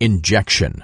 injection.